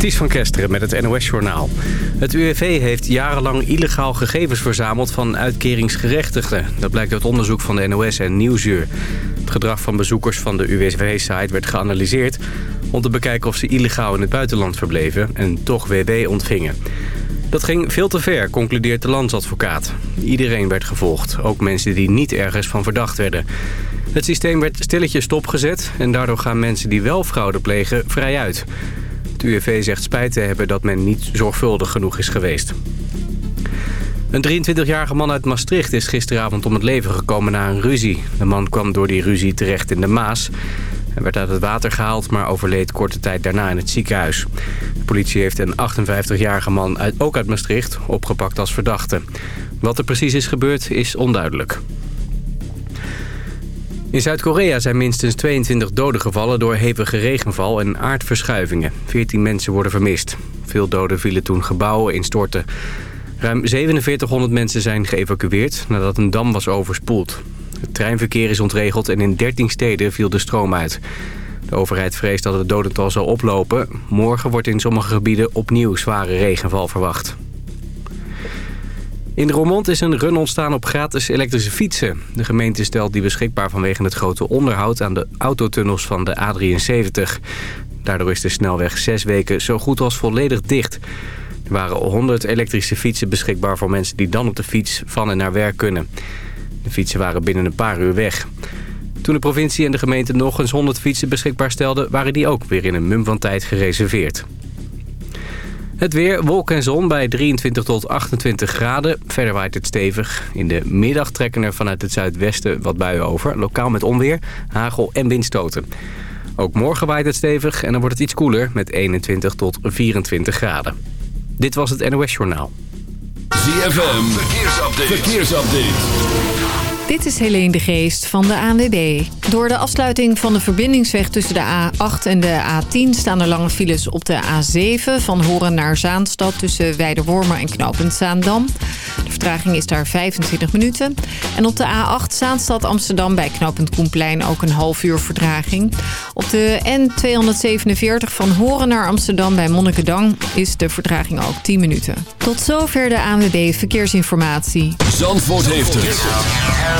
Ties van Kesteren met het NOS-journaal. Het UWV heeft jarenlang illegaal gegevens verzameld van uitkeringsgerechtigden. Dat blijkt uit onderzoek van de NOS en Nieuwsuur. Het gedrag van bezoekers van de UWV-site werd geanalyseerd... om te bekijken of ze illegaal in het buitenland verbleven en toch WW ontvingen. Dat ging veel te ver, concludeert de landsadvocaat. Iedereen werd gevolgd, ook mensen die niet ergens van verdacht werden. Het systeem werd stilletjes stopgezet en daardoor gaan mensen die wel fraude plegen vrij uit... Het UWV zegt spijt te hebben dat men niet zorgvuldig genoeg is geweest. Een 23-jarige man uit Maastricht is gisteravond om het leven gekomen na een ruzie. De man kwam door die ruzie terecht in de Maas. Hij werd uit het water gehaald, maar overleed korte tijd daarna in het ziekenhuis. De politie heeft een 58-jarige man, uit, ook uit Maastricht, opgepakt als verdachte. Wat er precies is gebeurd, is onduidelijk. In Zuid-Korea zijn minstens 22 doden gevallen door hevige regenval en aardverschuivingen. 14 mensen worden vermist. Veel doden vielen toen gebouwen instortten. Ruim 4700 mensen zijn geëvacueerd nadat een dam was overspoeld. Het treinverkeer is ontregeld en in 13 steden viel de stroom uit. De overheid vreest dat het dodental zal oplopen. Morgen wordt in sommige gebieden opnieuw zware regenval verwacht. In Roermond is een run ontstaan op gratis elektrische fietsen. De gemeente stelt die beschikbaar vanwege het grote onderhoud aan de autotunnels van de A73. Daardoor is de snelweg zes weken zo goed als volledig dicht. Er waren 100 elektrische fietsen beschikbaar voor mensen die dan op de fiets van en naar werk kunnen. De fietsen waren binnen een paar uur weg. Toen de provincie en de gemeente nog eens 100 fietsen beschikbaar stelden... waren die ook weer in een mum van tijd gereserveerd. Het weer, wolken en zon bij 23 tot 28 graden. Verder waait het stevig. In de middag trekken er vanuit het zuidwesten wat buien over. Lokaal met onweer, hagel en windstoten. Ook morgen waait het stevig en dan wordt het iets koeler met 21 tot 24 graden. Dit was het NOS Journaal. ZFM, verkeersupdate. verkeersupdate. Dit is Helene de Geest van de ANWB. Door de afsluiting van de verbindingsweg tussen de A8 en de A10... staan er lange files op de A7 van Horen naar Zaanstad... tussen Weidewormer en Knopend Zaandam. De vertraging is daar 25 minuten. En op de A8 Zaanstad Amsterdam bij Knopend Koenplein ook een half uur vertraging. Op de N247 van Horen naar Amsterdam bij Monnikendam... is de vertraging ook 10 minuten. Tot zover de ANWB Verkeersinformatie. Zandvoort heeft het.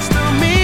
sense to me.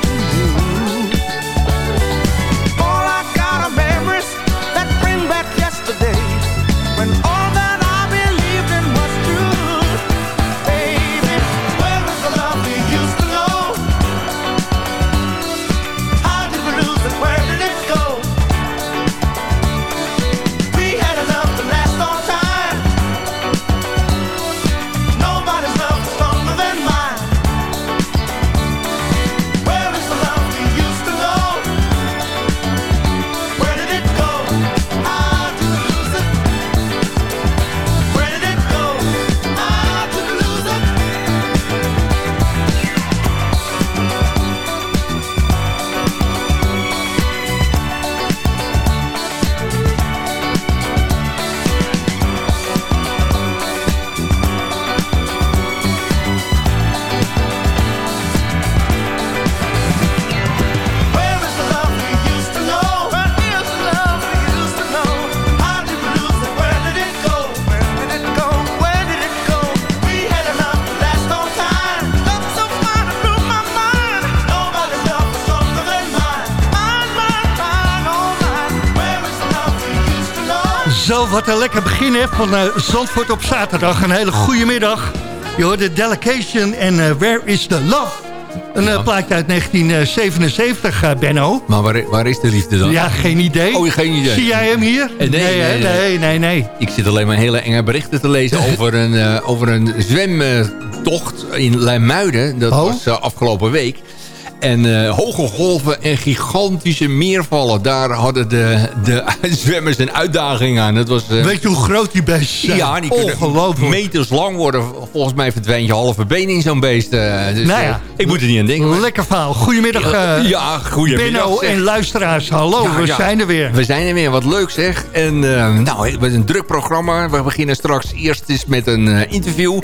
wat een lekker begin hè, van uh, Zandvoort op zaterdag. Een hele goede middag. Je hoort de Delegation en uh, Where is the Love? Een uh, plaatje uit 1977, Benno. Maar waar, waar, is de liefde dan? Ja, geen idee. Oh, geen idee. Zie jij hem hier? Nee, nee, nee. nee, nee, nee. Ik zit alleen maar hele enge berichten te lezen over een, over een zwemtocht in Leimuiden. Dat oh? was afgelopen week. En uh, hoge golven en gigantische meervallen. Daar hadden de, de zwemmers een uitdaging aan. Dat was, uh, Weet je hoe groot die beesten zijn? Ja, die kunnen meters lang worden. Volgens mij verdwijnt je halve been in zo'n beest. Uh, dus, nou ja, ik moet er niet aan denken. Lekker verhaal. Goedemiddag. ja, goedemiddag. Benno en luisteraars. Hallo, we zijn er weer. We zijn er weer. Wat leuk zeg. En nou, het is een druk programma. We beginnen straks eerst eens met een interview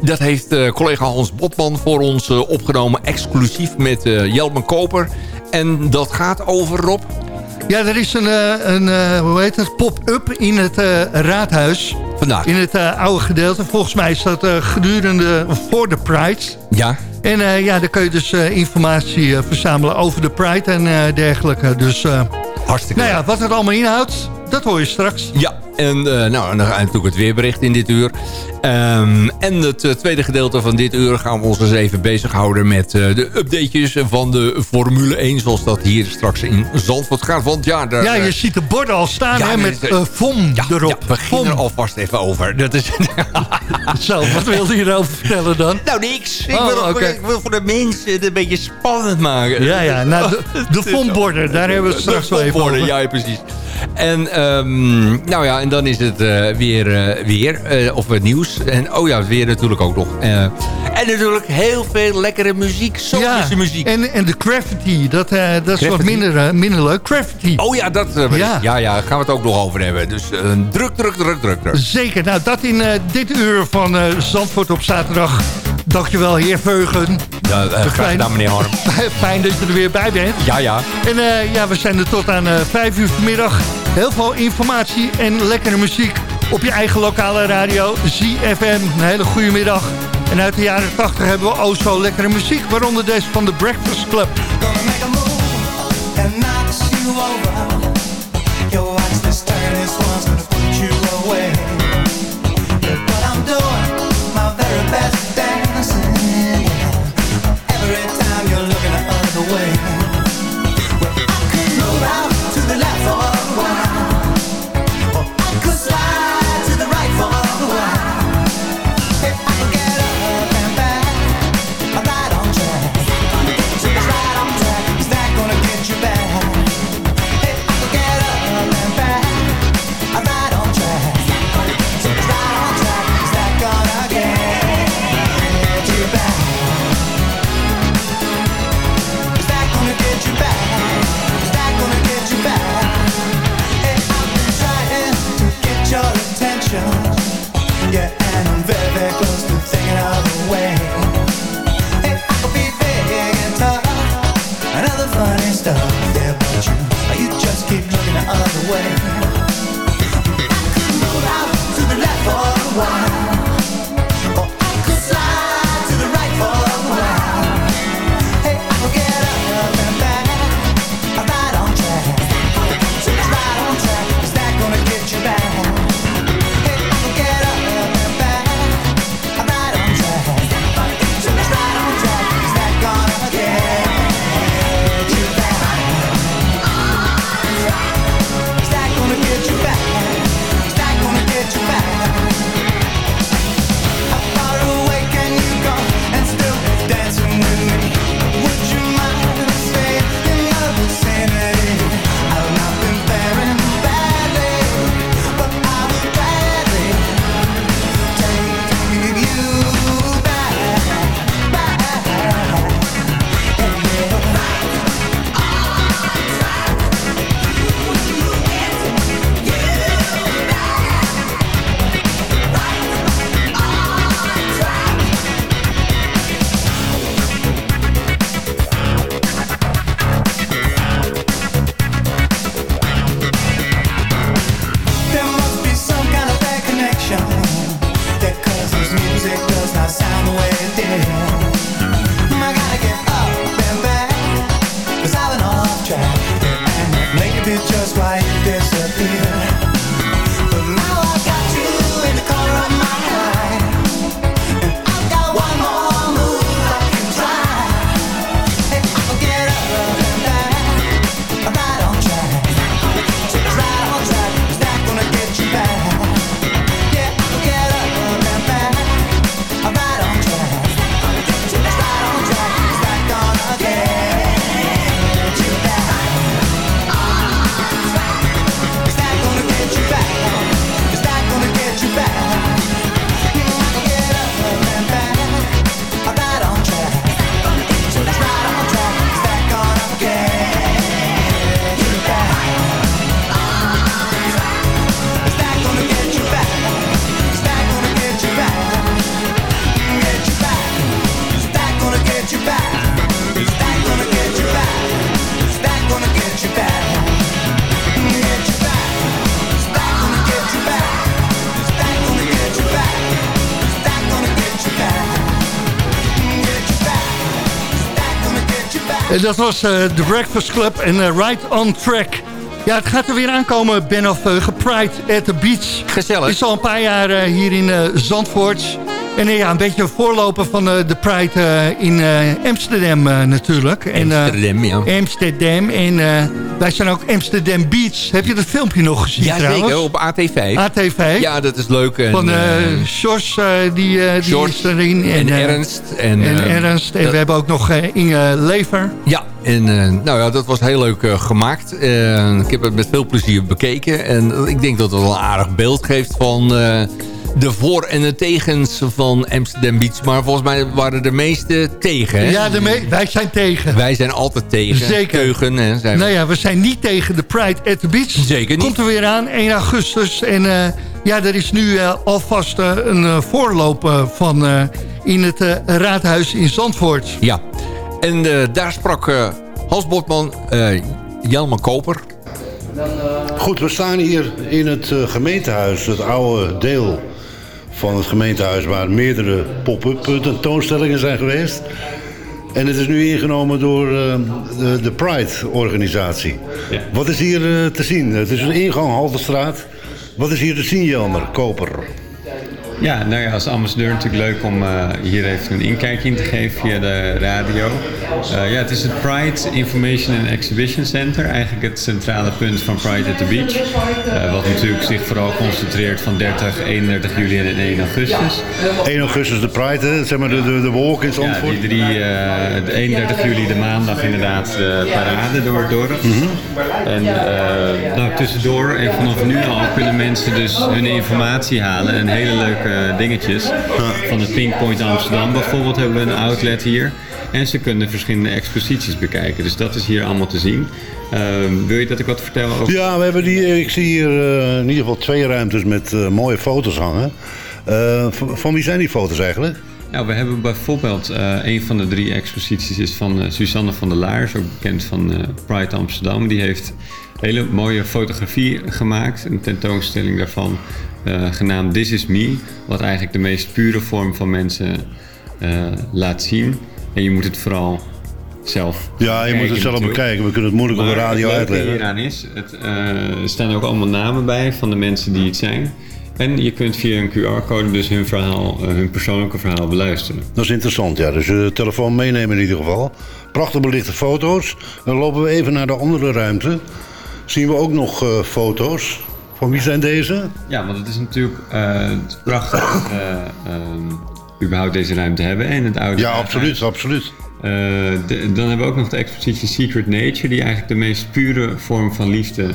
dat heeft uh, collega Hans Botman voor ons uh, opgenomen. Exclusief met uh, Jelmen Koper. En dat gaat over, Rob? Ja, er is een, een hoe heet het, pop-up in het raadhuis. Vandaag. In het oude gedeelte. Volgens mij is dat gedurende voor de Pride. Ja. En ja, daar kun je dus informatie verzamelen over de Pride en dergelijke. Dus Hartstikke Nou ja, wat het allemaal inhoudt, dat hoor je straks. Ja, en, uh, nou, en dan natuurlijk het weerbericht in dit uur. Um, en het uh, tweede gedeelte van dit uur gaan we ons eens even bezighouden met uh, de updatejes van de Formule 1. Zoals dat hier straks in Zandvoort gaat. Want ja, daar, ja je ziet de borden al staan ja, hè, met ja, erop. Ja, we beginnen er alvast even over. Dat is... Zo, wat wilde je erover vertellen dan? Nou, niks. Ik, oh, wil, okay. ik wil voor de mensen het een beetje spannend maken. Ja, ja. Nou, de, de daar hebben we straks wel even over. Ja, precies. En, um, nou ja, en dan is het uh, weer, uh, weer uh, of nieuws. En oh ja, weer natuurlijk ook nog. en natuurlijk heel veel lekkere muziek, zomerse ja, muziek. En, en de graffiti, dat, dat is wat minder, minder leuk. Graffiti. Oh ja, dat, ja. ja, ja, gaan we het ook nog over hebben. Dus druk, druk, druk, druk, druk. Zeker, nou dat in dit uur van Zandvoort op zaterdag. Dankjewel, heer Veugen. Ja, uh, graag gedaan, meneer Harm. Fijn dat je er weer bij bent. Ja, ja. En uh, ja, we zijn er tot aan uh, vijf uur vanmiddag. Heel veel informatie en lekkere muziek op je eigen lokale radio. ZFM, een hele goede middag. En uit de jaren 80 hebben we ook zo lekkere muziek. Waaronder deze van de Breakfast Club. Gonna make En dat was uh, The Breakfast Club en uh, Right on Track. Ja, het gaat er weer aankomen, Ben of uh, Pride at the Beach. Gezellig. Is al een paar jaar hier in Zandvoort. En ja, een beetje een voorloper van de Pride in Amsterdam natuurlijk. Amsterdam, ja. Amsterdam. En wij zijn ook Amsterdam Beach. Heb je dat filmpje nog gezien ja, trouwens? op AT5. AT5. Ja, dat is leuk. En, van uh, Sjors, die, die is erin. En, en Ernst. En, en Ernst. En we hebben ook nog Inge Lever. Ja, en nou ja, dat was heel leuk gemaakt. ik heb het met veel plezier bekeken. En ik denk dat het wel een aardig beeld geeft van de voor- en de tegens van Amsterdam Beach. Maar volgens mij waren de meeste tegen. Hè? Ja, de me wij zijn tegen. Wij zijn altijd tegen. Zeker. Teugen, hè, zijn. Nou ja, we zijn niet tegen de Pride at the Beach. Zeker niet. Komt er weer aan, 1 augustus. En uh, ja, er is nu uh, alvast uh, een voorloop van in het raadhuis in Zandvoort. Ja, en daar sprak Hans Botman, Jelman Koper... Goed, we staan hier in het gemeentehuis, het oude deel van het gemeentehuis... waar meerdere pop-up tentoonstellingen zijn geweest. En het is nu ingenomen door uh, de, de Pride-organisatie. Ja. Wat is hier uh, te zien? Het is een ingang, Halterstraat. Wat is hier te zien, Jelmer, Koper? Ja, nou ja, als ambassadeur natuurlijk leuk om uh, hier even een inkijkje in te geven via de radio. Uh, ja, het is het Pride Information and Exhibition Center. Eigenlijk het centrale punt van Pride at the Beach. Uh, wat natuurlijk zich vooral concentreert van 30, 31 juli en 1 augustus. 1 augustus de Pride, hè? zeg maar de, de, de walk in Zandvoort. Ja, die drie, de 31 juli de maandag inderdaad de parade door het dorp. Mm -hmm. En nou, tussendoor en vanaf nu al kunnen mensen dus hun informatie halen. Een hele leuke dingetjes. Van het Pink Point Amsterdam bijvoorbeeld hebben we een outlet hier. En ze kunnen verschillende exposities bekijken. Dus dat is hier allemaal te zien. Um, wil je dat ik wat vertel over? Ja, we hebben die, ik zie hier uh, in ieder geval twee ruimtes met uh, mooie foto's hangen. Van wie zijn die foto's eigenlijk? Nou, we hebben bijvoorbeeld uh, een van de drie exposities is van uh, Suzanne van der Laars, ook bekend van uh, Pride Amsterdam. Die heeft hele mooie fotografie gemaakt, een tentoonstelling daarvan, genaamd This Is Me. Wat eigenlijk de meest pure vorm van mensen laat zien. En je moet het vooral zelf Ja, je moet het zelf natuurlijk. bekijken. We kunnen het moeilijk Maar op de radio uitleggen. hieraan is, het, er staan ook allemaal namen bij van de mensen die het zijn. En je kunt via een QR-code dus hun verhaal, hun persoonlijke verhaal beluisteren. Dat is interessant, ja. Dus je telefoon meenemen in ieder geval. Prachtig belichte foto's. Dan lopen we even naar de andere ruimte. Zien we ook nog uh, foto's. Van wie zijn deze? Ja, want het is natuurlijk uh, prachtig uh, um, überhaupt deze ruimte hebben. En het oude Ja, absoluut, absoluut. De, dan hebben we ook nog de expositie Secret Nature... die eigenlijk de meest pure vorm van liefde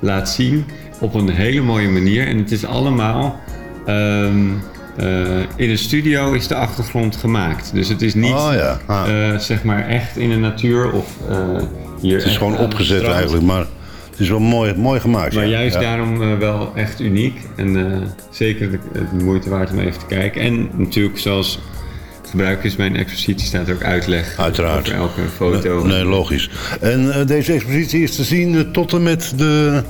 laat zien op een hele mooie manier. En het is allemaal... Um, uh, in een studio is de achtergrond gemaakt. Dus het is niet oh, ja. ah. uh, zeg maar echt in de natuur of uh, hier. Het is gewoon opgezet eigenlijk, maar het is wel mooi, mooi gemaakt. Maar ja. juist ja. daarom wel echt uniek. En zeker de, de, moeite waard om even te kijken. En natuurlijk zoals gebruik is mijn expositie staat er ook uitleg Uiteraard. over elke foto. Nee, nee logisch. En deze expositie is te zien tot en met de...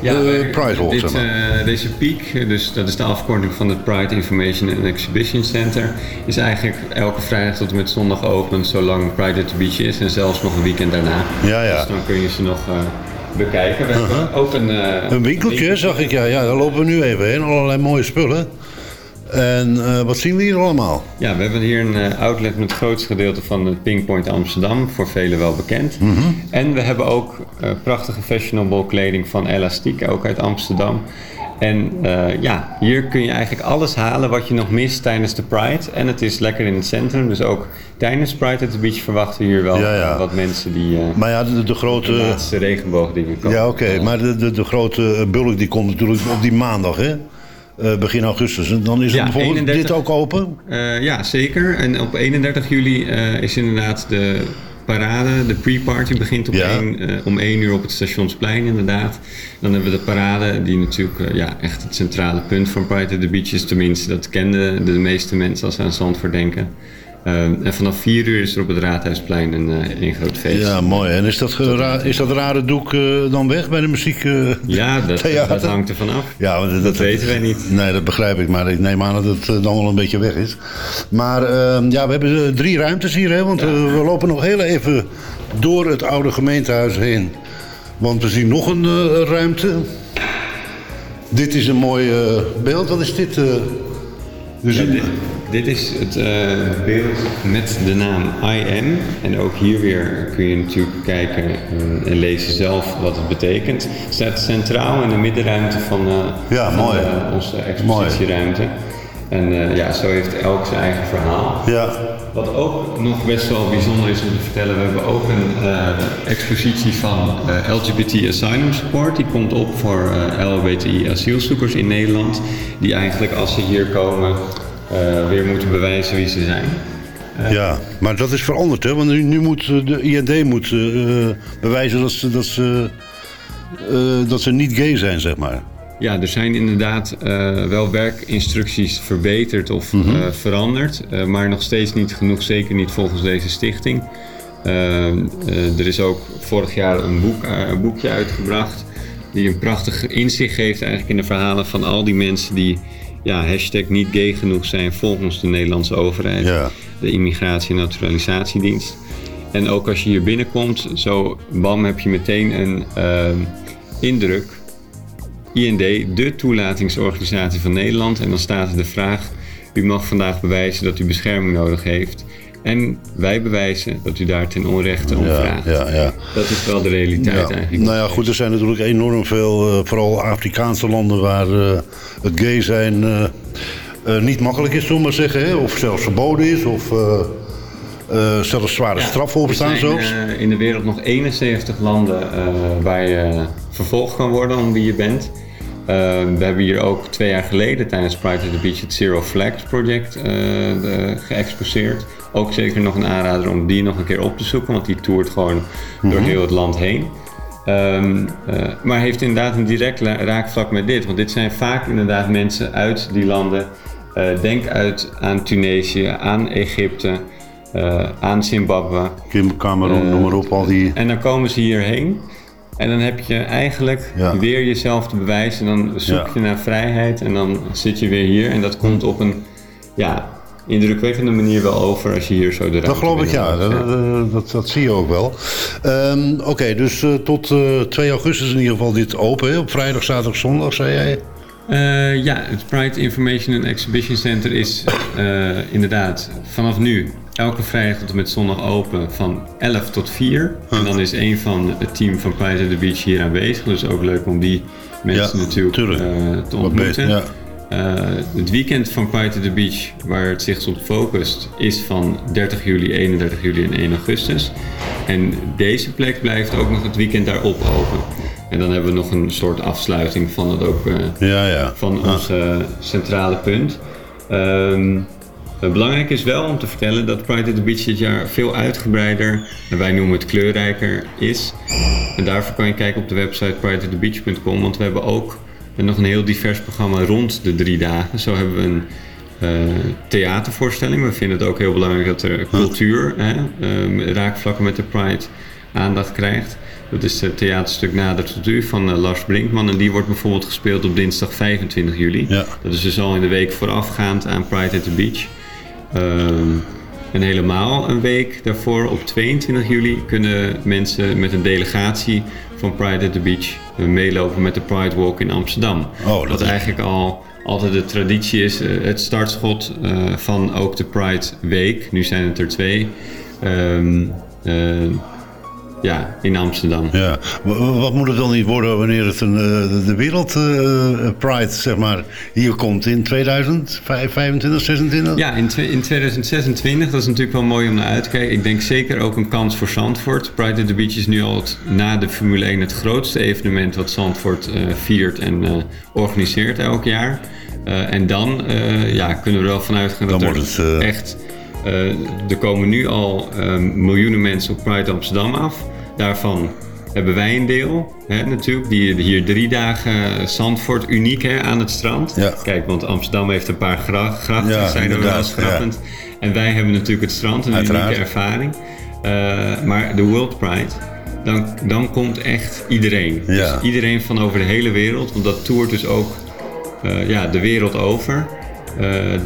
Ja, de Pride Walk, dit, zeg maar. deze PEAK, dus dat is de afkorting van het Pride Information and Exhibition Center, is eigenlijk elke vrijdag tot en met zondag open, zolang Pride at the Beach is en zelfs nog een weekend daarna. Ja, ja. Dus dan kun je ze nog bekijken. We hebben ook een... eh, Een winkeltje, zag ik. Ja, ja, daar lopen we nu even heen. Allerlei mooie spullen. En eh, wat zien we hier allemaal? Ja, we hebben hier een eh, outlet met het grootste gedeelte van het Pinkpoint Amsterdam, voor velen wel bekend. Mhm. En we hebben ook eh, prachtige fashionable kleding van Elastiek, ook uit Amsterdam. En ja, hier kun je eigenlijk alles halen wat je nog mist tijdens de Pride. En het is lekker in het centrum, dus ook tijdens Pride at the Beach verwachten we hier wel Ja, ja. wat mensen die Maar ja, de, de de grote... laatste regenboogdingen kopen. Ja, oké. Maar de, de, de grote bulk die komt natuurlijk op die maandag, hè? Eh, begin augustus. En dan is het Ja, bijvoorbeeld 31. dit ook open? Eh, ja, zeker. En op 31 juli eh, is inderdaad de parade, de pre-party begint op Ja. één, om 1 uur op het Stationsplein inderdaad. Dan hebben we de parade, die natuurlijk ja, echt het centrale punt van Pride at the Beach is. Tenminste, dat kenden de meeste mensen als ze aan Zandvoort denken. Eh, en vanaf 4 uur is er op het Raadhuisplein een, eh, een groot feest. Ja, mooi. En is dat, is dat rare doek eh, dan weg bij de muziek? eh? Ja, dat, dat hangt er vanaf. Ja, want Dat weten wij niet. Nee, dat begrijp ik. Maar ik neem aan dat het dan wel een beetje weg is. Maar eh, ja, we hebben drie ruimtes hier. Hè, want we lopen nog heel even door het oude gemeentehuis heen. Want we zien nog een ruimte. Dit is een mooi beeld. Wat is dit? Zien- Dit, dit is het eh, beeld met de naam I Am. En ook hier weer kun je natuurlijk kijken eh, en lezen zelf wat het betekent. Het staat centraal in de middenruimte van, eh, Ja, van mooi. onze expositieruimte. En eh, ja, zo heeft elk zijn eigen verhaal. ja. Wat ook nog best wel bijzonder is om te vertellen, we hebben ook een eh, expositie van eh, LGBT Asylum Support. Die komt op voor eh, LHBTI asielzoekers in Nederland. Die eigenlijk als ze hier komen eh, weer moeten bewijzen wie ze zijn. Ja, maar dat is veranderd, hè? Want nu, nu moet de IND moet, eh, bewijzen dat ze, dat, ze, eh, dat ze niet gay zijn, zeg maar. Ja, er zijn inderdaad eh, wel werkinstructies verbeterd of Mhm. eh, veranderd, eh, maar nog steeds niet genoeg, zeker niet volgens deze stichting. Er is ook vorig jaar een, boek, een boekje uitgebracht die een prachtig inzicht geeft eigenlijk in de verhalen van al die mensen die ja, hashtag niet gay genoeg zijn volgens de Nederlandse overheid, Ja. de Immigratie- en Naturalisatiedienst. En ook als je hier binnenkomt, zo bam heb je meteen een indruk IND, de toelatingsorganisatie van Nederland. En dan staat er de vraag: u mag vandaag bewijzen dat u bescherming nodig heeft. En wij bewijzen dat u daar ten onrechte om vraagt. ja, ja. Dat is wel de realiteit Ja. eigenlijk. Nou ja, goed, er zijn natuurlijk enorm veel, eh, vooral Afrikaanse landen waar eh, het gay zijn eh, niet makkelijk is, zullen we maar zeggen. Hè? Of zelfs verboden is, of zelfs zware straffen op er staan zijn zelfs. eh, in de wereld nog 71 landen waar je vervolgd kan worden om wie je bent. Eh, we hebben hier ook twee jaar geleden tijdens Pride at the Beach het Zero Flags project eh, geëxposeerd. Ook zeker nog een aanrader om die nog een keer op te zoeken, want die toert gewoon door heel het land heen. Ehm, eh, maar heeft inderdaad een direct la- raakvlak met dit. Want dit zijn vaak inderdaad mensen uit die landen. Eh, denk uit aan Tunesië, aan Egypte, aan Zimbabwe. Kim Cameroen, noem maar op, al die... En dan komen ze hierheen. En dan heb je eigenlijk Ja. weer jezelf te bewijzen. Dan zoek Ja. je naar vrijheid en dan zit je weer hier. En dat komt op een ja, indrukwekkende manier wel over als je hier zo de Dat geloof ik, ja. Dat, dat, zie je ook wel. Ehm, Oké, dus eh, tot eh, 2 augustus in ieder geval dit open. Hè? Op vrijdag, zaterdag, zondag, zei jij? Eh, ja, het Pride Information and Exhibition Center is eh, inderdaad vanaf nu elke vrijdag tot en met zondag open van 11 tot 4. En dan is een van het team van Pride at the Beach hier aanwezig. Dus ook leuk om die mensen Ja, natuurlijk tuurlijk. eh, te ontmoeten. beter, ja. Eh, het weekend van Pride at the Beach, waar het zich op focust, is van 30 juli, 31 juli en 1 augustus. En deze plek blijft ook nog het weekend daarop open. En dan hebben we nog een soort afsluiting van het ook eh, Ja, ja. van ons centrale punt. Ehm, eh, belangrijk is wel om te vertellen dat Pride at the Beach dit jaar veel uitgebreider, en wij noemen het kleurrijker, is. En daarvoor kan je kijken op de website prideatthebeach.com, want we hebben ook nog een heel divers programma rond de drie dagen. Zo hebben we een eh, theatervoorstelling. We vinden het ook heel belangrijk dat er cultuur, hè, ehm, raakvlakken met de Pride, aandacht krijgt. Dat is het theaterstuk Nader tot u van eh, Lars Brinkman. En die wordt bijvoorbeeld gespeeld op dinsdag 25 juli. Ja. Dat is dus al in de week voorafgaand aan Pride at the Beach. Ehm, En helemaal een week daarvoor, op 22 juli, kunnen mensen met een delegatie van Pride at the Beach meelopen met de Pride Walk in Amsterdam. Oh, dat Wat is- eigenlijk al altijd de traditie is, eh, het startschot eh, van ook de Pride Week. Nu zijn het er twee. Ehm, eh, ja, in Amsterdam. Ja. Wat moet het dan niet worden wanneer het een, eh, de wereld eh, Pride, zeg maar, hier komt in 2025, 26? Ja, in, in 2026, dat is natuurlijk wel mooi om naar uit te kijken. Ik denk zeker ook een kans voor Zandvoort. Pride at the Beach is nu al het, na de Formule 1 het grootste evenement wat Zandvoort eh, viert en eh, organiseert elk jaar. Eh, en dan eh, ja, kunnen we er wel vanuit gaan dat Dan er eh, echt... eh, er komen nu al eh, miljoenen mensen op Pride Amsterdam af. Daarvan hebben wij een deel, hè, natuurlijk. Die, hier drie dagen Zandvoort uniek hè, aan het strand. Ja. Kijk, want Amsterdam heeft een paar gra grachten, Ja, zijn er wel eens inderdaad, ja. grappend. En wij hebben natuurlijk het strand, een Uiteraard. unieke ervaring. Eh, maar de World Pride, dan, dan komt echt iedereen. Dus iedereen van over de hele wereld, want dat toert dus ook eh, ja, de wereld over. Eh,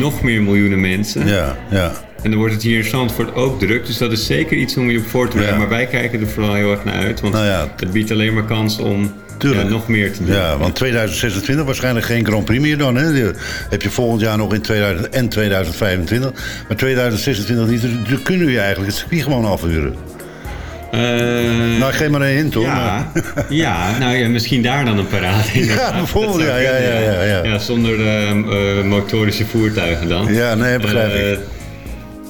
nog meer miljoenen mensen. Ja, ja. En dan wordt het hier in Zandvoort ook druk. Dus dat is zeker iets om je op voor te bereiden. Ja. Maar wij kijken er vooral heel erg naar uit. Want Nou ja. het biedt alleen maar kans om ja, nog meer te doen. Ja, want 2026 waarschijnlijk geen Grand Prix meer dan. Hè? Die heb je volgend jaar nog in 2000 en 2025. Maar 2026 niet. Dus dan kunnen we eigenlijk het circuit gewoon afhuren. Eh, Nou, geef maar een hint hoor. Ja, ja, nou ja, misschien daar dan een parade in. Ja, bijvoorbeeld, ja, ja, ja, ja, ja. Ja, zonder eh, eh, motorische voertuigen dan. Ja, nee, begrijp Eh, ik.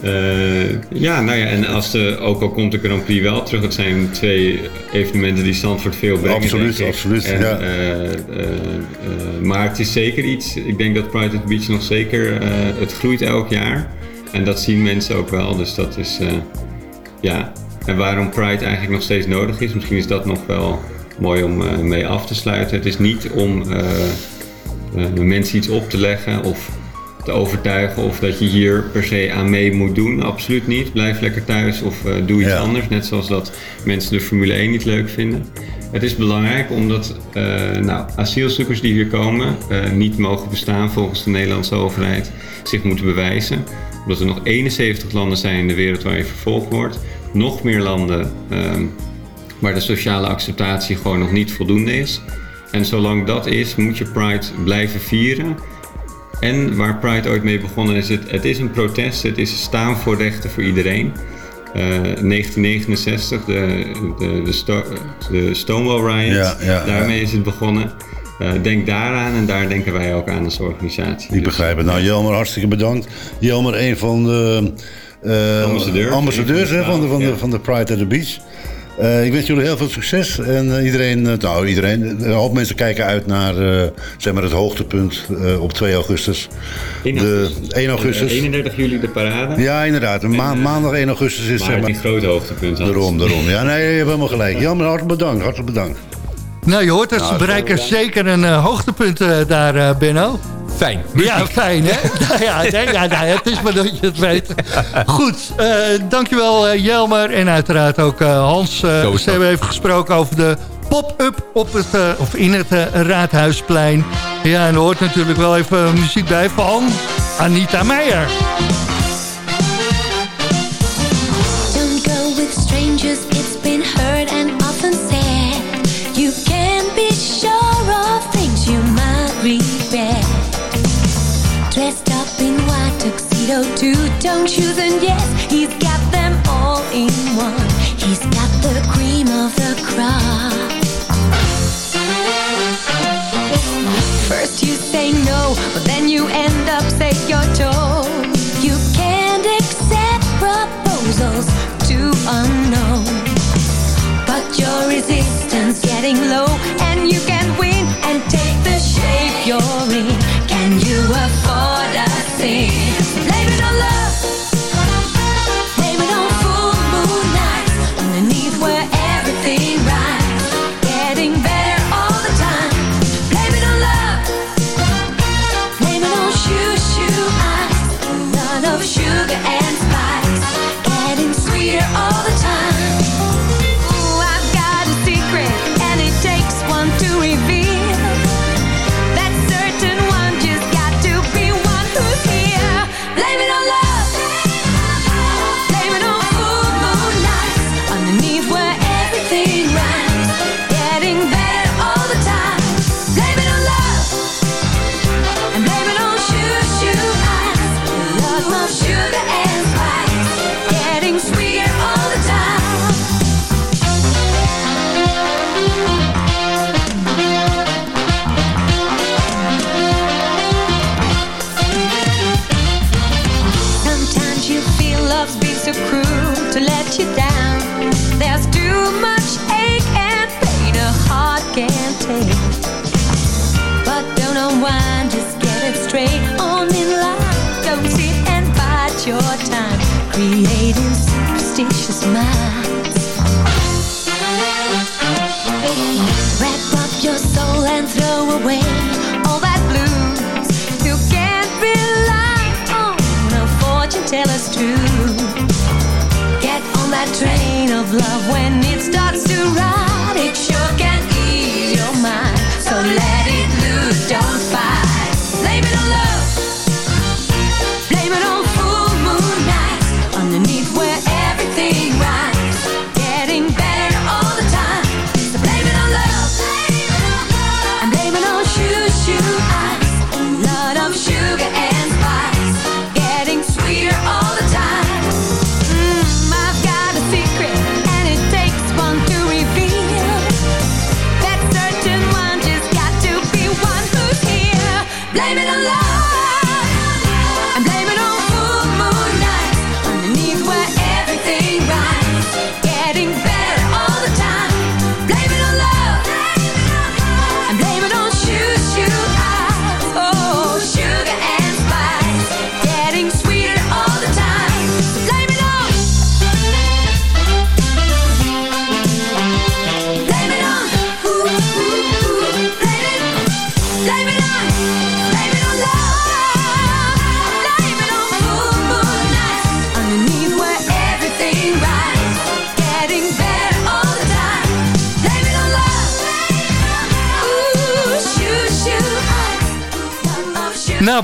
eh, ja, nou ja, en als de, ook al komt de Grand Prix wel terug, het zijn twee evenementen die Zandvoort veel brengen. Absoluut, ik. absoluut, En, ja. maar het is zeker iets, ik denk dat Pride at the Beach nog zeker, het groeit elk jaar. En dat zien mensen ook wel, dus dat is, ja. En waarom Pride eigenlijk nog steeds nodig is, misschien is dat nog wel mooi om eh, mee af te sluiten. Het is niet om eh, eh, mensen iets op te leggen of te overtuigen of dat je hier per se aan mee moet doen. Absoluut niet. Blijf lekker thuis of doe iets Ja. anders. Net zoals dat mensen de Formule 1 niet leuk vinden. Het is belangrijk omdat nou, asielzoekers die hier komen niet mogen bestaan volgens de Nederlandse overheid. Zich moeten bewijzen. Omdat er nog 71 landen zijn in de wereld waar je vervolgd wordt. Nog meer landen ehm, waar de sociale acceptatie gewoon nog niet voldoende is. En zolang dat is, moet je Pride blijven vieren. En waar Pride ooit mee begonnen is, het, het is een protest, het is staan voor rechten voor iedereen. Eh, 1969, de, de, de, Sto- de Stonewall Riot, Ja, ja, daarmee is het begonnen. Eh, denk daaraan en daar denken wij ook aan als organisatie. Ik Dus- begrijp het. Nou, Jelmer, hartstikke bedankt. Jelmer, een van de eh, Ambassadeurs. hè, van, de, van, Ja. de, van de Pride at the Beach. Eh, ik wens jullie heel veel succes. En eh, iedereen, nou iedereen, een hoop mensen kijken uit naar eh, zeg maar het hoogtepunt eh, op 2 augustus. 1 De augustus. 1 augustus. Eh, 31 juli de parade. Ja, inderdaad. Ma- En, maandag 1 augustus is maar zeg het maar... een groot hoogtepunt. Daarom, daarom. Ja, nee, je hebt helemaal gelijk. Jelmer, hartelijk bedankt. Hartelijk bedankt. Nou, je hoort het, ze bereiken zeker een hoogtepunt eh, daar, Benno. Fijn. Ja, fijn hè? Nou ja, nee, ja, nou, het is maar dat je het weet. Goed, eh, dankjewel eh, Jelmer en uiteraard ook eh, Hans. Ze hebben even gesproken over de pop-up op het, of in het Raadhuisplein. Ja, en er hoort natuurlijk wel even muziek bij van Anita Meijer. 802 tone shoes and yes, he's got them all in one. He's got the cream of the crop. First you say no, but then you end up saying your toes. You can't accept proposals to unknown. But your resistance getting low of love when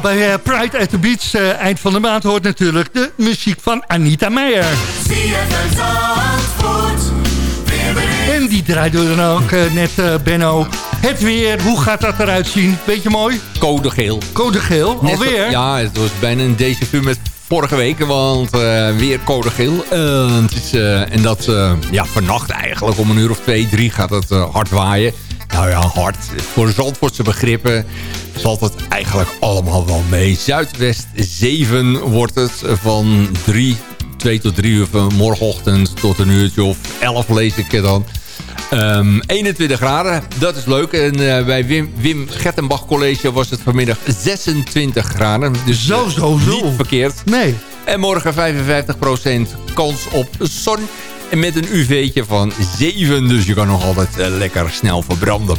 bij eh, Pride at the Beach, eh, eind van de maand, hoort natuurlijk de muziek van Anita Meijer. En die draait er dan ook eh, net, Benno. Het weer, hoe gaat dat eruit zien? Beetje mooi? Code geel. Code geel, Net alweer? Ja, het was bijna een déjà vu met vorige week. Want weer code geel. Het is, en dat ja, vannacht eigenlijk om een uur of twee, drie gaat het hard waaien. Nou ja, hard. Voor Zandvoortse begrippen valt het eigenlijk allemaal wel mee. Zuidwest 7 wordt het van 3, 2 tot 3 uur van morgenochtend tot een uurtje of 11 lees ik het dan. Ehm, 21 graden, dat is leuk. En eh, bij Wim, Wim Gettenbach College was het vanmiddag 26 graden. Dus Zo, eh, zo, zo. niet verkeerd. Nee. En morgen 55% kans op zon. Met een UV'tje van 7. Dus je kan nog altijd eh, lekker snel verbranden.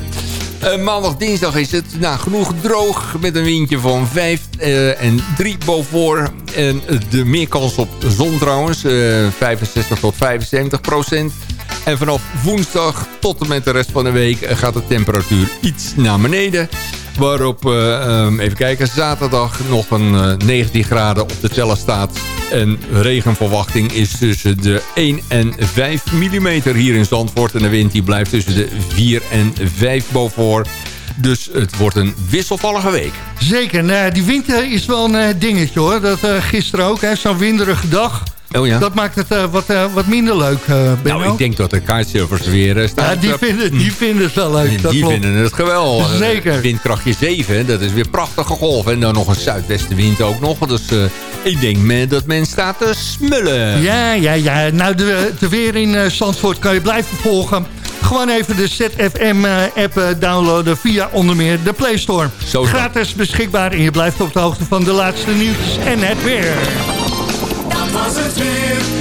Eh, maandag, dinsdag is het nou, genoeg droog. Met een windje van 5 eh, en 3 boven. En de meer kans op zon trouwens. eh 65 tot 75 procent. En vanaf woensdag tot en met de rest van de week gaat de temperatuur iets naar beneden. Waarop, eh, ehm, even kijken, zaterdag nog een eh, 19 graden op de teller staat. En regenverwachting is tussen de 1 en 5 mm hier in Zandvoort. En de wind die blijft tussen de 4 en 5 boven. Dus het wordt een wisselvallige week. Zeker, nou, die wind eh, is wel een eh, dingetje hoor. Dat eh, gisteren ook, zo'n winderige dag. Oh ja? Dat maakt het eh, wat, eh, wat minder leuk, eh nou, ik denk dat de kaartservers weer staan. ja, die, vinden, die vinden het wel leuk, dat die klopt. vinden het geweldig. Zeker. Windkrachtje 7, dat is weer prachtige golf. En dan nog een zuidwestenwind ook nog. Dus ik denk men, dat men staat te smullen. Ja, ja, ja. Nou, de, de weer in Zandvoort kan je blijven volgen. Gewoon even de ZFM-app downloaden via onder meer de Play Store. Zo. Gratis beschikbaar en je blijft op de hoogte van de laatste nieuws en het weer. Was het weer.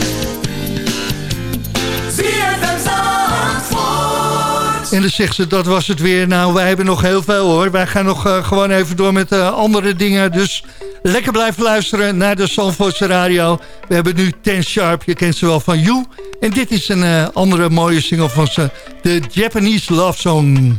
En dan zegt ze, dat was het weer. Nou, wij hebben nog heel veel hoor. Wij gaan nog eh, gewoon even door met eh, andere dingen. Dus lekker blijven luisteren naar de Zandvoortse radio. We hebben nu Ten Sharp, je kent ze wel van You. En dit is een eh, andere mooie single van ze. De Japanese Love Song.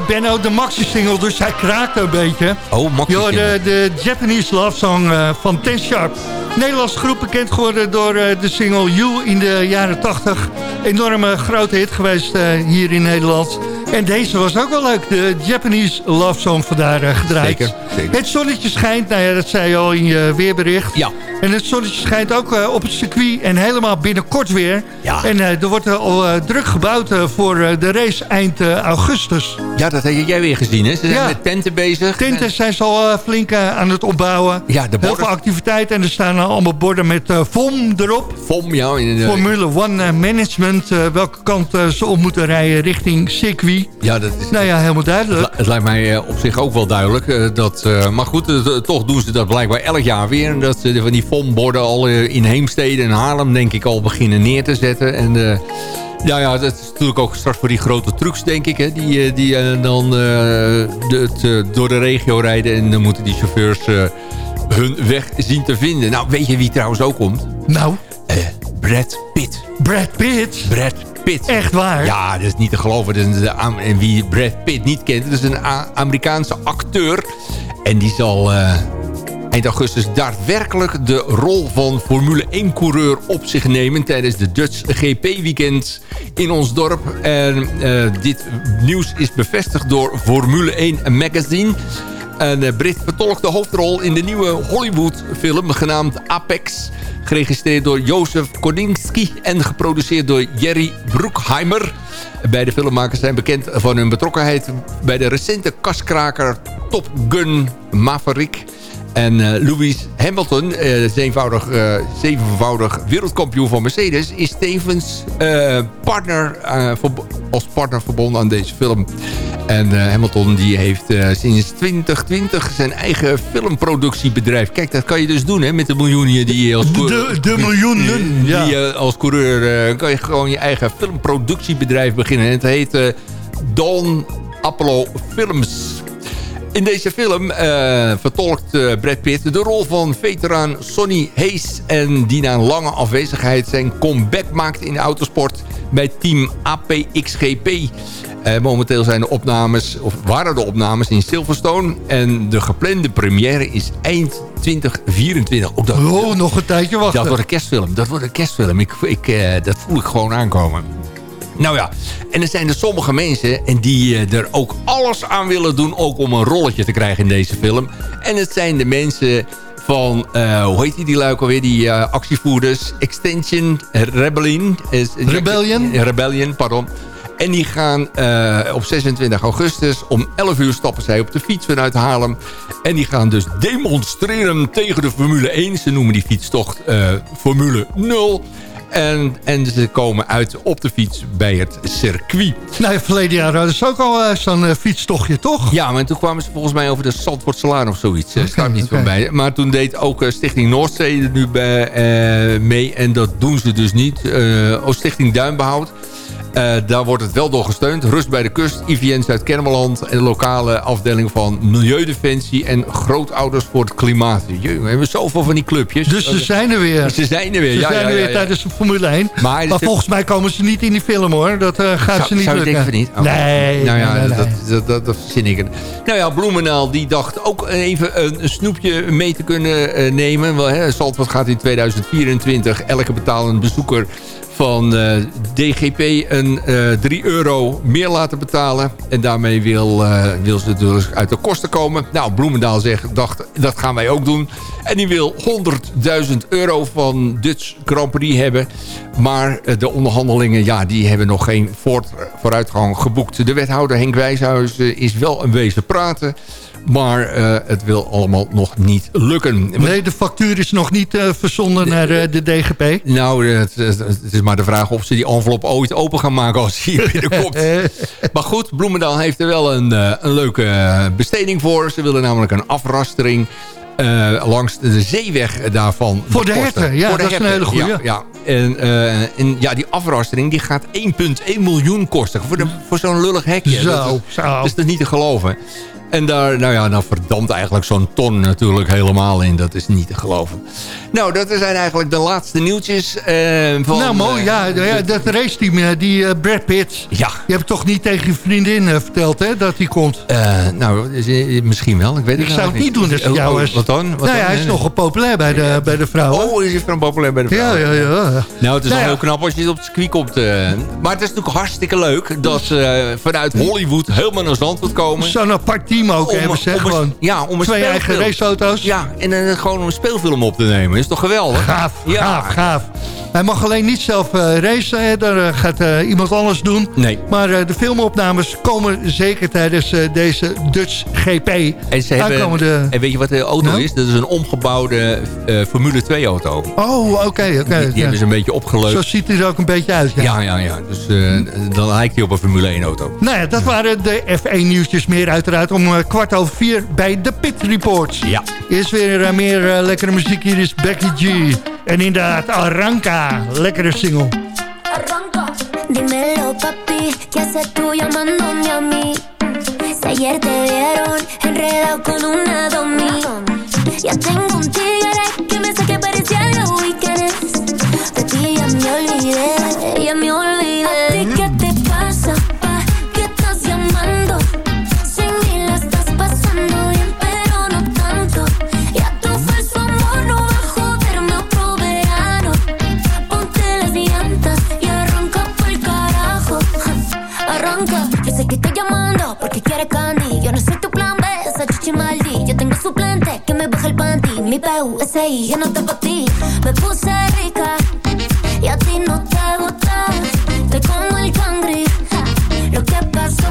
Benno, de Maxi-single, dus hij kraakte een beetje. Oh, Maxi de, de Japanese love song eh, van Ten Sharp. Nederlandse groep bekend geworden door eh, de single You in de jaren 80. Enorme grote hit geweest eh, hier in Nederland. En deze was ook wel leuk, de Japanese love song vandaar eh, gedraaid. Zeker, zeker. Het zonnetje schijnt, nou ja, dat zei je al in je weerbericht. Ja. En het zonnetje schijnt ook eh, op het circuit en helemaal binnenkort weer. Ja. En eh, er wordt eh, al druk gebouwd voor de race eind augustus. Ja, dat heb jij weer gezien, hè? Ze zijn Ja. met tenten bezig. Tenten zijn ze al flink aan het opbouwen. Ja, de Heel borden. veel activiteiten en er staan allemaal borden met VOM erop. FOM, ja. In de, Formule One Management, welke kant ze op moeten rijden richting circuit. ja, dat is... Nou ja, helemaal Het, duidelijk. li- het lijkt mij op zich ook wel duidelijk. eh, dat, eh, maar goed, eh, toch doen ze dat blijkbaar elk jaar weer. En Dat ze van die FOM-borden al eh, in Heemstede en Haarlem denk ik al beginnen neer te zetten. En ja, ja, dat is natuurlijk ook straks voor die grote trucks denk ik. Hè, die die dan de, het, door de regio rijden. En dan moeten die chauffeurs hun weg zien te vinden. Nou, weet je wie trouwens ook komt? Nou, Brad Pitt. Brad Pitt. Brad Pitt. Echt waar? Ja, dat is niet te geloven. Dat is de Am- en wie Brad Pitt niet kent, dat is een A- Amerikaanse acteur. En die zal eh, eind augustus daadwerkelijk de rol van Formule 1-coureur op zich nemen... tijdens de Dutch GP-weekend in ons dorp. En eh, dit nieuws is bevestigd door Formule 1 Magazine... En uh, Brit vertolkt de hoofdrol in de nieuwe Hollywood-film genaamd Apex. Geregistreerd door Jozef Koninski en geproduceerd door Jerry Bruckheimer. Beide filmmakers zijn bekend van hun betrokkenheid bij de recente kaskraker Top Gun Maverick. En uh, Lewis Hamilton, uh, zevenvoudig, uh, zevenvoudig wereldkampioen van Mercedes... is tevens partner, als partner verbonden aan deze film. En Hamilton die heeft sinds 2020 zijn eigen filmproductiebedrijf. Kijk, dat kan je dus doen hè, met de miljoenen die je als coureur... De, de miljoenen, die, ja. Die, als coureur kan je gewoon je eigen filmproductiebedrijf beginnen. En het heet Dawn Apollo Films. In deze film uh, vertolkt uh, Brad Pitt de rol van veteraan Sonny Hayes... en die na een lange afwezigheid zijn comeback maakt in de autosport... bij team APXGP. Uh, momenteel zijn de opnames, of waren de opnames in Silverstone... en de geplande première is eind 2024. Ook dat, oh, nog een tijdje wachten. Dat wordt een kerstfilm. Dat wordt een kerstfilm. Ik, ik, dat voel ik gewoon aankomen. Nou ja, en er zijn er sommige mensen en die uh, er ook alles aan willen doen... ook om een rolletje te krijgen in deze film. En het zijn de mensen van, uh, hoe heet die, die luik alweer, die uh, actievoerders... Extension Rebellion. Rebellion? Rebellion, pardon. En die gaan op 26 augustus om 11 uur stappen zij op de fiets vanuit Haarlem. En die gaan dus demonstreren tegen de Formule 1. Ze noemen die fietstocht Formule 0. En, en ze komen uit op de fiets bij het circuit. Nou, verleden jaar hadden ze ook al uh, zo'n uh, fietstochtje, toch? Ja, maar toen kwamen ze volgens mij over de Zandvoortselaan of zoiets. Okay, staat niet okay. van bij. Maar toen deed ook Stichting Noordzee er nu bij, mee. En dat doen ze dus niet. oh, Stichting Duinbehoud. Uh, daar wordt het wel door gesteund. Rust bij de kust, IVN Zuid-Kennemerland... en de lokale afdeling van Milieudefensie... en grootouders voor het klimaat. Jee, we hebben zoveel van die clubjes. Dus ze zijn er weer. Ze zijn er weer, ze ja. Ze zijn ja, er weer tijdens de Formule 1. Maar, maar volgens mij komen ze niet in die film, hoor. Dat uh, gaat zou, ze niet zou lukken. Zou niet? Oh. Nee. Nou ja, nee, nee, dat, dat, dat, dat verzin ik. Nou ja, Bloemendaal die dacht ook even een, een snoepje mee te kunnen uh, nemen. Wel, hè, Zandvoort gaat in 2024 elke betalende bezoeker van uh, DGP een uh, 3 euro meer laten betalen. En daarmee wil, uh, wil ze dus uit de kosten komen. Nou, Bloemendaal zegt, dacht, dat gaan wij ook doen. En die wil 100.000 euro van Dutch Grand Prix hebben. Maar de onderhandelingen, ja, die hebben nog geen vooruitgang geboekt. De wethouder Henk Wijshuis is wel een wezen praten. Maar uh, het wil allemaal nog niet lukken. Nee, de factuur is nog niet uh, verzonden naar uh, de DGP. Nou, het, het, is maar de vraag of ze die envelop ooit open gaan maken als hij hier binnenkomt. maar goed, Bloemendaal heeft er wel een, een leuke besteding voor. Ze willen namelijk een afrastering uh, langs de zeeweg daarvan. Voor de herten, ja, Voor de dat herten. is een hele goede. Ja, ja. En, uh, en ja, die afrastering die gaat 1,1 miljoen kosten. Voor, de, voor zo'n lullig hekje. Zo, dat is, zo. Dat is dus niet te geloven. En daar, nou ja, dan verdampt eigenlijk zo'n ton natuurlijk helemaal in. Dat is niet te geloven. Nou, dat zijn eigenlijk de laatste nieuwtjes. Uh, van, nou, mooi. uh, ja, ja, dat raceteam, die uh, Brad Pitt. Ja. Je hebt toch niet tegen je vriendin verteld, hè, dat hij komt? nou, misschien wel. Ik weet het Ik zou het niet niet doen als het jou is. Wat dan? Wat nou ja, hij is nogal populair bij de, bij de vrouwen. Oh, is hij van populair bij de Ja, vrouwen? ja, ja. Nou, het is Nou wel ja. heel knap als je op het circuit komt. maar het is natuurlijk hartstikke leuk dat ze vanuit Hollywood helemaal naar Zandvoort komen. Zo'n apart team ook Om- hebben om een- gewoon. ja, om een Twee eigen raceauto's. Ja, en dan gewoon om een speelfilm op te nemen. Is toch geweldig? Gaaf, Ja. gaaf, gaaf. Hij mag alleen niet zelf eh, racen, hè. daar eh, gaat eh, iemand anders doen. Nee. Maar eh, de filmopnames komen zeker tijdens eh, deze Dutch GP. En, ze hebben, en weet je wat de auto Nou? is? Dat is een omgebouwde eh, Formule 2 auto. Oh, oké, oké. Die, die ja. hebben ze een beetje opgeleukt. Zo ziet hij er ook een beetje uit. Ja. Ja, ja, ja. Dus eh, dan lijkt hij op een Formule 1 auto. Nou ja, dat waren de F1-nieuwtjes meer uiteraard om eh, kwart over vier bij de Pit Reports. Ja. Eerst weer eh, meer eh, lekkere muziek. Hier is Becky G. En inderdaad, Arranca. Lekkere single. Dímelo, papi, ¿qué haces tú llamándome a mí? Si ayer te vieron enredado con una domi. Ya tengo un tigre panty. Mi PUSI, yo no te pa' ti. Me puse rica y a ti no te gusta. Te como el cangri. Lo que pasó,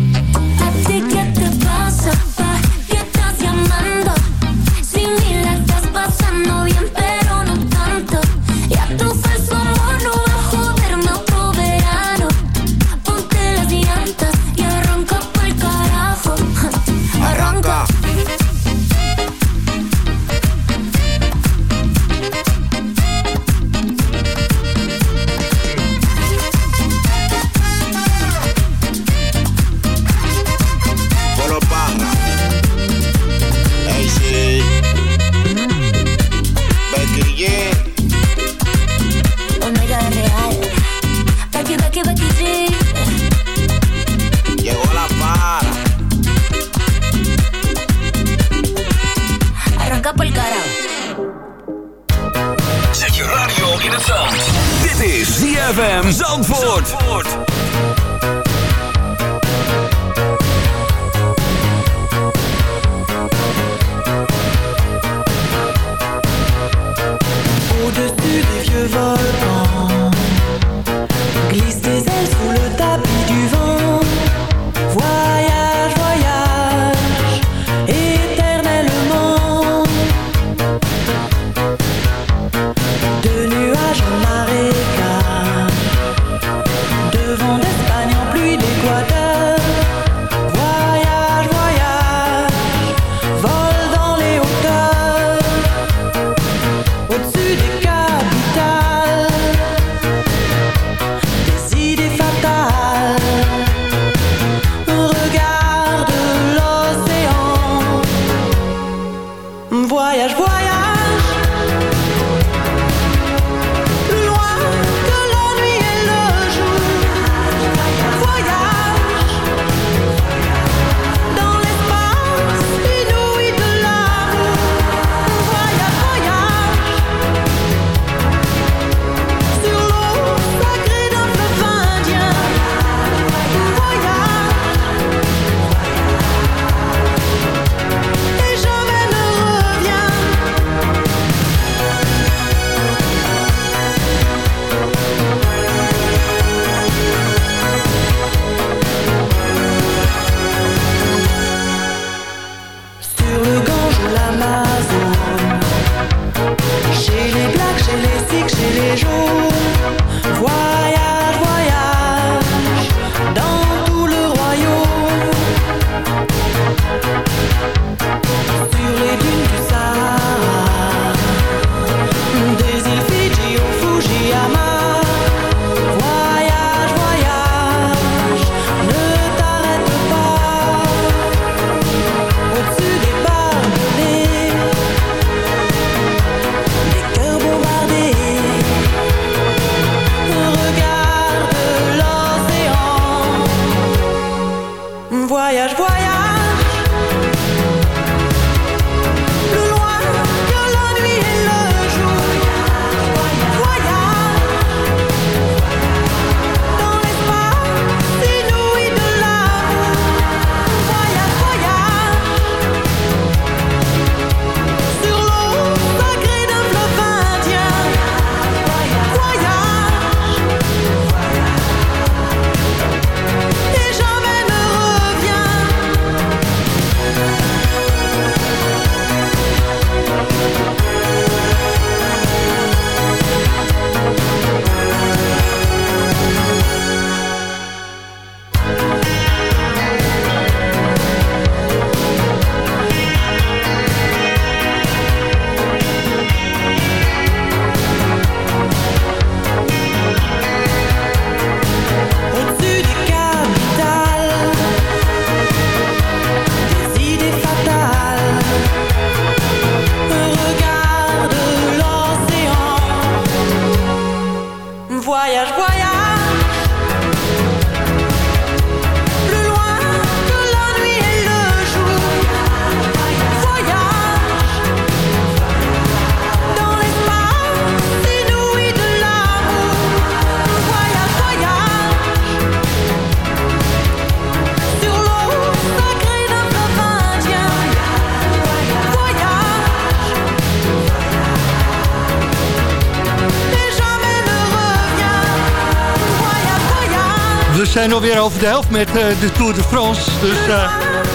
Zijn alweer over de helft met eh, de Tour de France. Dus eh,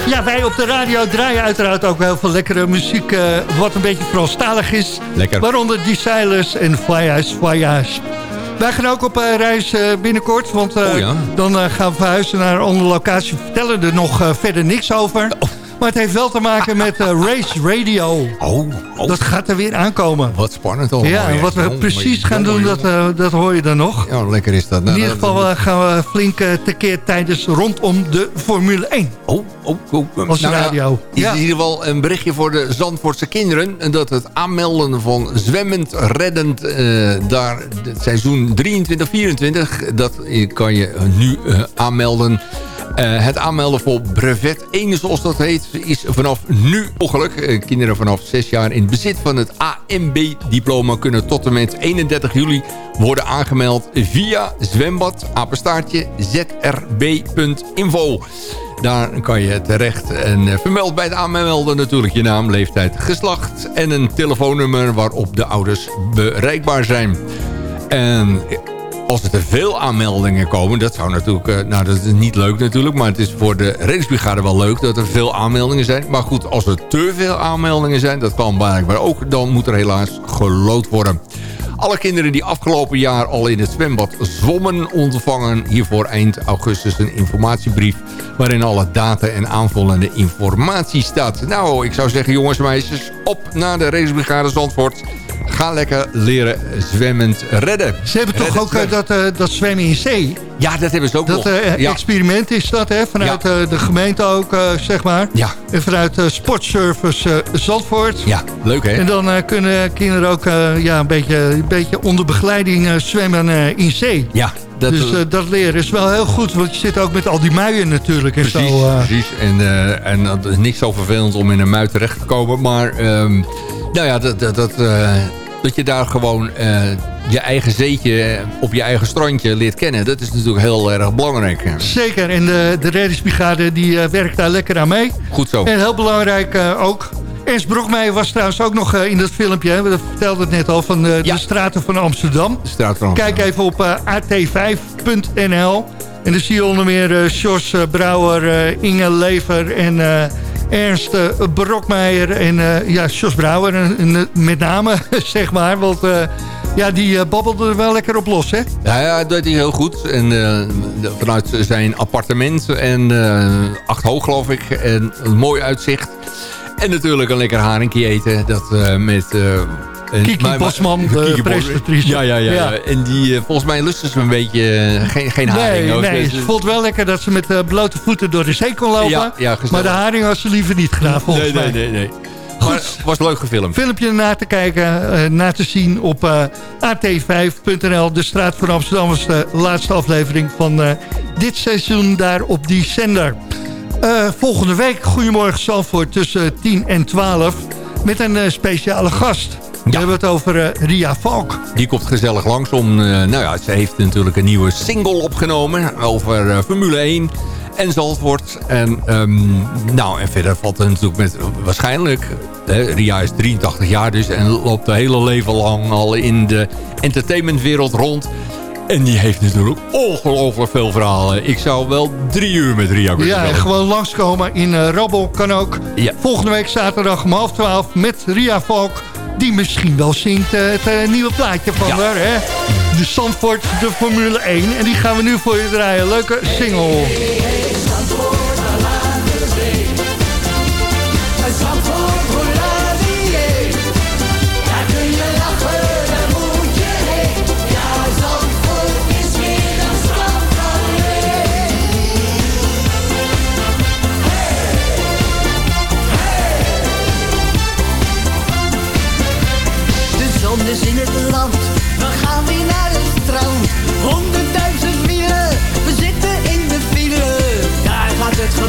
ja, wij op de radio draaien uiteraard ook heel veel lekkere muziek... eh, wat een beetje Franstalig is. Lekker. Waaronder Die Silence en Voyage Voyage. Wij gaan ook op reis binnenkort, want Oh ja. dan gaan we verhuizen naar een andere locatie. We vertellen er nog verder niks over. Maar het heeft wel te maken met eh, Race Radio. Oh, oh, Dat gaat er weer aankomen. wat spannend allemaal. Ja, en wat we precies gaan doen, dat, eh, dat hoor je dan nog. Ja, lekker is dat. In Nou, ieder dat- geval eh, gaan we flink tekeer tijdens rondom de Formule 1. Oh, oh, oh. Als Nou ja, radio. Is in ieder geval een berichtje voor de Zandvoortse kinderen. En Dat het aanmelden van zwemmend, reddend, daar het seizoen 23-24, dat kan je nu aanmelden. Eh, het aanmelden voor brevet 1, zoals dat heet, is vanaf nu mogelijk. Eh, kinderen vanaf 6 jaar in bezit van het AMB-diploma... kunnen tot en met 31 juli worden aangemeld via zwembad, apenstaartje. Daar kan je terecht en eh, vermeld bij het aanmelden natuurlijk je naam, leeftijd, geslacht... en een telefoonnummer waarop de ouders bereikbaar zijn. En als er te veel aanmeldingen komen, dat zou natuurlijk... eh, nou, dat is niet leuk natuurlijk, maar het is voor de reddingsbrigade wel leuk dat er veel aanmeldingen zijn. Maar goed, als er te veel aanmeldingen zijn, dat kan blijkbaar ook... dan moet er helaas gelood worden. Alle kinderen die afgelopen jaar al in het zwembad zwommen... ontvangen hiervoor eind augustus een informatiebrief... waarin alle data en aanvullende informatie staat. Nou, ik zou zeggen, jongens en meisjes, op naar de Reddingsbrigade Zandvoort... Ga lekker leren zwemmend redden. Ze hebben toch ook eh, dat, eh, dat zwemmen in zee? Ja, dat hebben ze ook Dat nog. eh, ja. experiment is dat, hè? Vanuit Ja. de gemeente ook, zeg maar. Ja. En vanuit Sportservice Zandvoort. ja, leuk hè? En dan kunnen kinderen ook ja, een, beetje, een beetje onder begeleiding zwemmen in zee. ja, dat, dus dat leren is wel heel goed, want je zit ook met al die muien natuurlijk. En Precies, zo, precies. En, en dat is niks zo vervelend om in een muid terecht te komen. Maar ehm, nou ja, dat, dat, dat, eh, dat je daar gewoon eh, je eigen zeetje op je eigen strandje leert kennen. Dat is natuurlijk heel erg belangrijk. Zeker, en de, de reddingsbrigade die eh, werkt daar lekker aan mee. Goed zo. En heel belangrijk ook. Ernst Brokmeijer was trouwens ook nog in dat filmpje. Hè? We vertelden het net al van Ja. de straten van Amsterdam. De straat van Kijk even op eh, at5.nl. En dan zie je onder meer Jos eh, Brouwer, Inge Lever en Ernst eh, Brokmeijer. En eh, ja, Jos Brouwer en, eh, met name, zeg maar. Want ja, die babbelde er wel lekker op los, hè? Ja, ja, dat deed hij heel goed. En vanuit zijn appartement en acht hoog geloof ik. En een mooi uitzicht. En natuurlijk een lekker haringje eten. Dat met... eh, Kiki maar- Bosman, de Kiki presentatrice. Ja, ja, ja. En die, eh, volgens mij lusten ze een beetje eh, geen, geen haring. Nee, nee, ze vond wel lekker dat ze met eh, blote voeten door de zee kon lopen. Ja, ja, gezellig. maar de haring had ze liever niet gedaan, volgens nee, nee, mij. nee, nee. Maar het was leuk gefilmd. filmpje na te kijken, eh, na te zien op eh, at5.nl. De Straat van Amsterdam was de laatste aflevering van eh, dit seizoen daar op die zender. Eh, volgende week, Goedemorgen Zandvoort, tussen 10 en 12... met een eh, speciale gast. We hebben het over eh, Ria Valk. Die komt gezellig langs om... eh, nou ja, ze heeft natuurlijk een nieuwe single opgenomen over eh, Formule 1 en Zandvoort. En, ehm, nou, en verder valt er natuurlijk met... Waarschijnlijk, hè, Ria is 83 jaar dus... en loopt haar hele leven lang al in de entertainmentwereld rond... En die heeft natuurlijk ongelooflijk veel verhalen. Ik zou wel drie uur met Ria kunnen Ja, bellen. gewoon langskomen in eh Rabbel kan ook. Ja. Volgende week zaterdag om half twaalf met Ria Valk. Die misschien wel zingt eh, het eh, nieuwe plaatje van Ja. haar. Hè? De Zandvoort, de Formule 1. En die gaan we nu voor je draaien. Leuke single.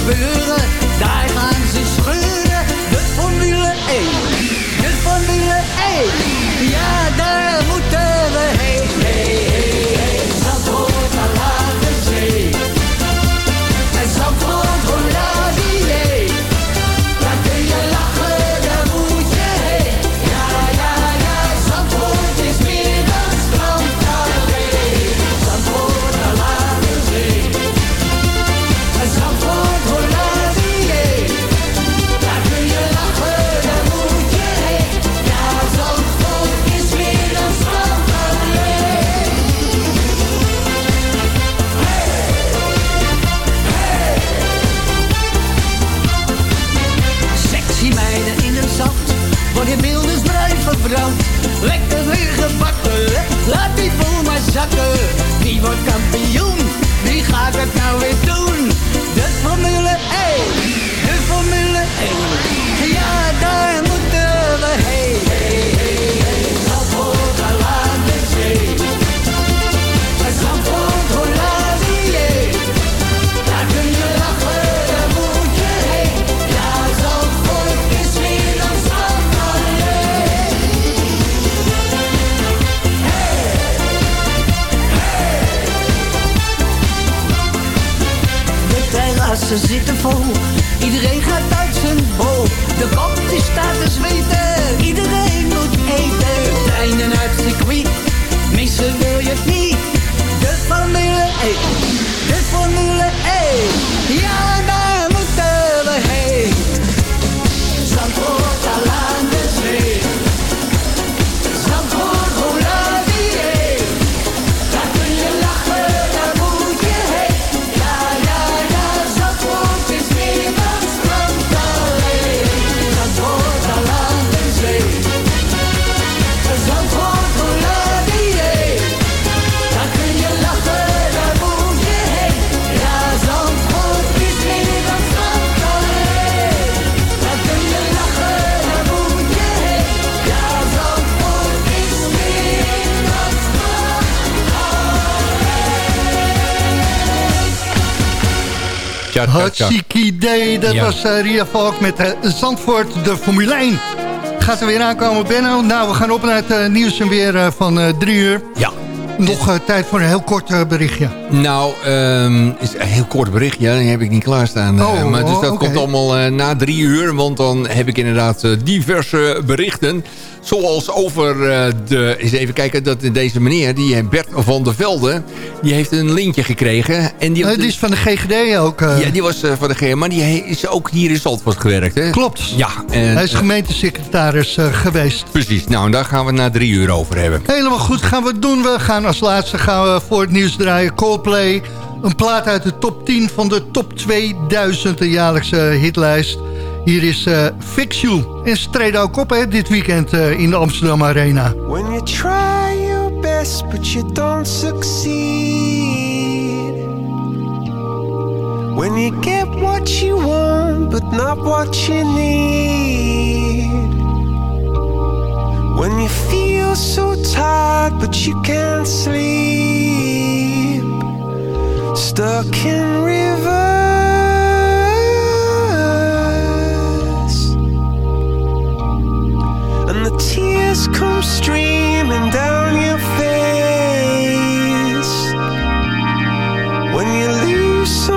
buren Tja. Hartstikke idee. Dat Ja. was eh, Ria Valk met eh, Zandvoort, de Formule 1. Gaat er weer aankomen, Benno? Nou, we gaan op naar het eh, nieuws en weer van drie uur. Ja. Nog tijd voor een heel kort berichtje. Nou, ehm, is een heel kort berichtje. Die heb ik niet klaarstaan. Oh, maar dus dat komt allemaal na drie uur. Want dan heb ik inderdaad diverse berichten. Zoals over eh, de... Eens even kijken. Dat deze meneer, die eh, Bert van der Velde... Die heeft een lintje gekregen. En die, die is van de GGD ook. eh. Ja, die was van de GM. Maar die is ook hier in Zandvoort gewerkt, hè? Klopt. Ja. En, Hij is gemeentesecretaris eh, geweest. Precies. Nou, en daar gaan we het na drie uur over hebben. Helemaal goed, gaan we het doen. We gaan als laatste gaan we voor het nieuws draaien. Coldplay, een plaat uit de top 10 van de top 2000 de jaarlijkse hitlijst. Hier is eh, Fix You. En ze treden ook op hè, dit weekend eh, in de Amsterdam Arena. When you try your best but you don't succeed When you get what you want but not what you need When you feel so tired but you can't sleep Stuck in reverse tears come streaming down your face. When you lose something